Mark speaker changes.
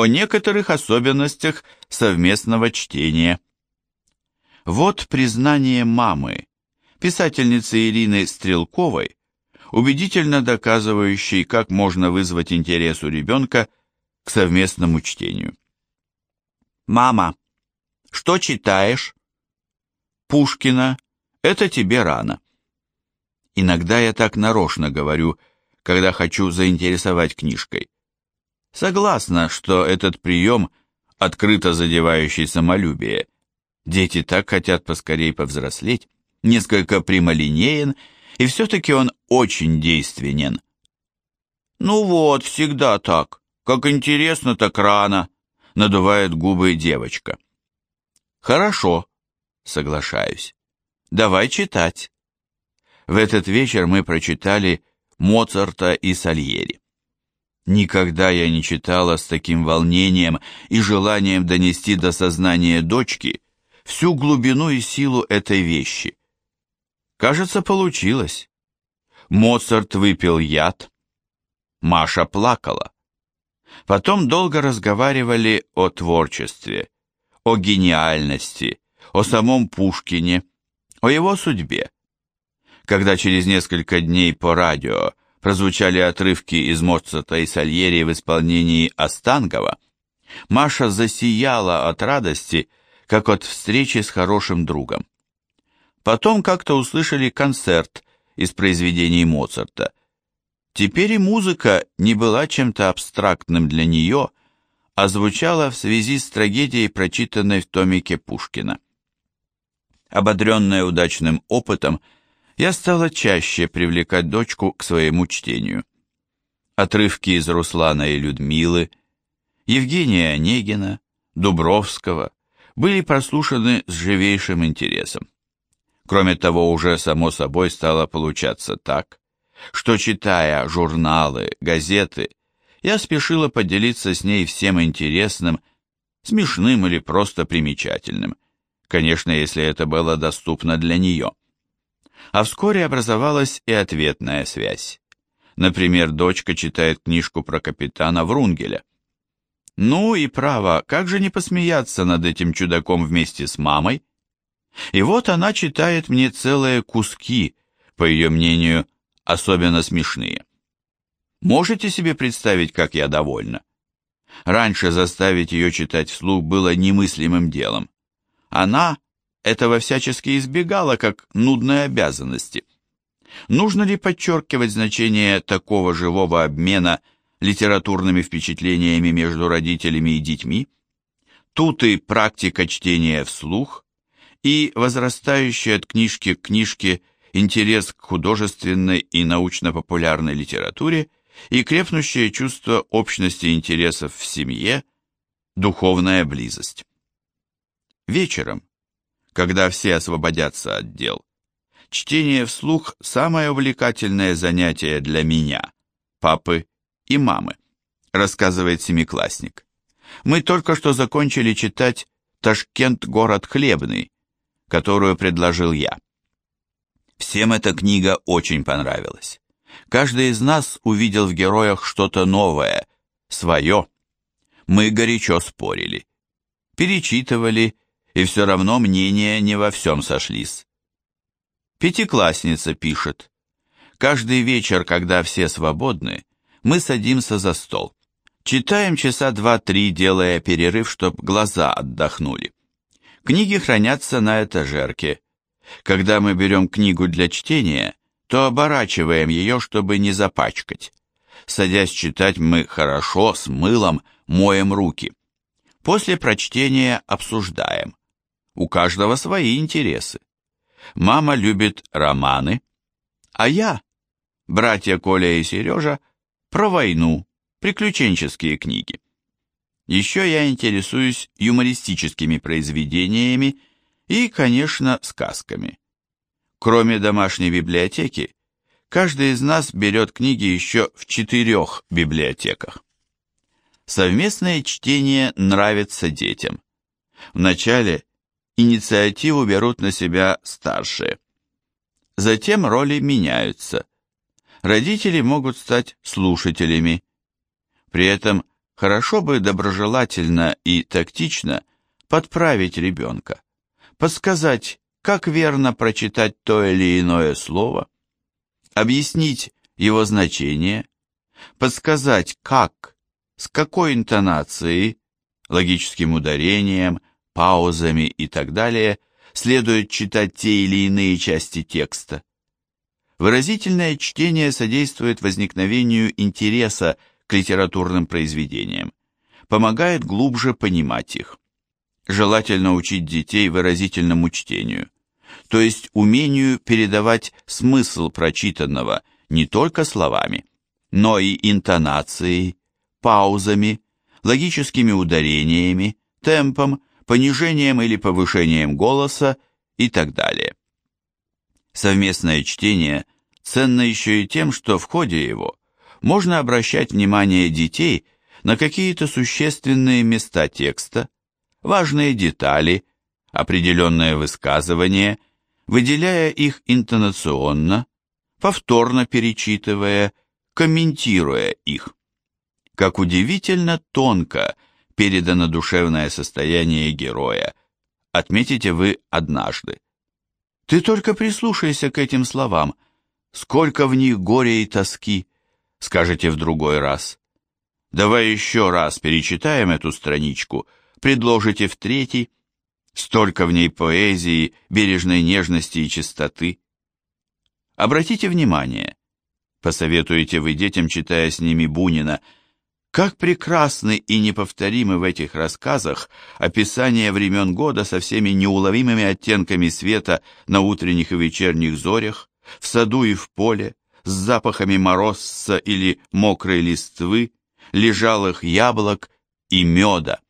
Speaker 1: о некоторых особенностях совместного чтения. Вот признание мамы, писательницы Ирины Стрелковой, убедительно доказывающей, как можно вызвать интерес у ребенка к совместному чтению. «Мама, что читаешь?» «Пушкина. Это тебе рано». Иногда я так нарочно говорю, когда хочу заинтересовать книжкой. Согласна, что этот прием, открыто задевающий самолюбие, дети так хотят поскорей повзрослеть, несколько прямолинеен, и все-таки он очень действенен. «Ну вот, всегда так. Как интересно, так рано», — надувает губы девочка. «Хорошо», — соглашаюсь. «Давай читать». В этот вечер мы прочитали Моцарта и Сальери. Никогда я не читала с таким волнением и желанием донести до сознания дочки всю глубину и силу этой вещи. Кажется, получилось. Моцарт выпил яд. Маша плакала. Потом долго разговаривали о творчестве, о гениальности, о самом Пушкине, о его судьбе. Когда через несколько дней по радио прозвучали отрывки из Моцарта и Сальери в исполнении Остангова, Маша засияла от радости, как от встречи с хорошим другом. Потом как-то услышали концерт из произведений Моцарта. Теперь и музыка не была чем-то абстрактным для нее, а звучала в связи с трагедией, прочитанной в томике Пушкина. Ободренная удачным опытом, я стала чаще привлекать дочку к своему чтению. Отрывки из Руслана и Людмилы, Евгения Онегина, Дубровского были прослушаны с живейшим интересом. Кроме того, уже само собой стало получаться так, что, читая журналы, газеты, я спешила поделиться с ней всем интересным, смешным или просто примечательным, конечно, если это было доступно для нее. А вскоре образовалась и ответная связь. Например, дочка читает книжку про капитана Врунгеля. Ну и право, как же не посмеяться над этим чудаком вместе с мамой, и вот она читает мне целые куски, по ее мнению, особенно смешные. Можете себе представить, как я довольна? Раньше заставить ее читать вслух было немыслимым делом. Она этого всячески избегала, как нудной обязанности. Нужно ли подчеркивать значение такого живого обмена литературными впечатлениями между родителями и детьми? Тут и практика чтения вслух, и возрастающий от книжки к книжке интерес к художественной и научно-популярной литературе и крепнущее чувство общности интересов в семье, духовная близость. Вечером, когда все освободятся от дел, чтение вслух – самое увлекательное занятие для меня, папы и мамы, рассказывает семиклассник. Мы только что закончили читать «Ташкент – город хлебный», которую предложил я. Всем эта книга очень понравилась. Каждый из нас увидел в героях что-то новое, свое. Мы горячо спорили, перечитывали, и все равно мнения не во всем сошлись. Пятиклассница пишет. Каждый вечер, когда все свободны, мы садимся за стол. Читаем часа два-три, делая перерыв, чтоб глаза отдохнули. Книги хранятся на этажерке. Когда мы берем книгу для чтения, то оборачиваем ее, чтобы не запачкать. Садясь читать, мы хорошо с мылом моем руки. После прочтения обсуждаем. У каждого свои интересы. Мама любит романы, а я, братья Коля и Сережа, про войну, приключенческие книги. Еще я интересуюсь юмористическими произведениями и, конечно, сказками. Кроме домашней библиотеки, каждый из нас берет книги еще в четырех библиотеках. Совместное чтение нравится детям. Вначале инициативу берут на себя старшие. Затем роли меняются. Родители могут стать слушателями. При этом хорошо бы доброжелательно и тактично подправить ребенка, подсказать, как верно прочитать то или иное слово, объяснить его значение, подсказать, как, с какой интонацией, логическим ударением, паузами и так далее следует читать те или иные части текста. Выразительное чтение содействует возникновению интереса к литературным произведениям, помогает глубже понимать их. Желательно учить детей выразительному чтению, то есть умению передавать смысл прочитанного не только словами, но и интонацией, паузами, логическими ударениями, темпом, понижением или повышением голоса и так далее. Совместное чтение ценно еще и тем, что в ходе его можно обращать внимание детей на какие-то существенные места текста, важные детали, определенное высказывание, выделяя их интонационно, повторно перечитывая, комментируя их. Как удивительно тонко передано душевное состояние героя, отметите вы однажды. Ты только прислушайся к этим словам, сколько в них горя и тоски, скажете в другой раз. Давай еще раз перечитаем эту страничку, предложите в третий, столько в ней поэзии, бережной нежности и чистоты. Обратите внимание, посоветуете вы детям, читая с ними Бунина, как прекрасны и неповторимы в этих рассказах описания времен года со всеми неуловимыми оттенками света на утренних и вечерних зорях, в саду и в поле, с запахами морозца или мокрой листвы, лежалых яблок и меда.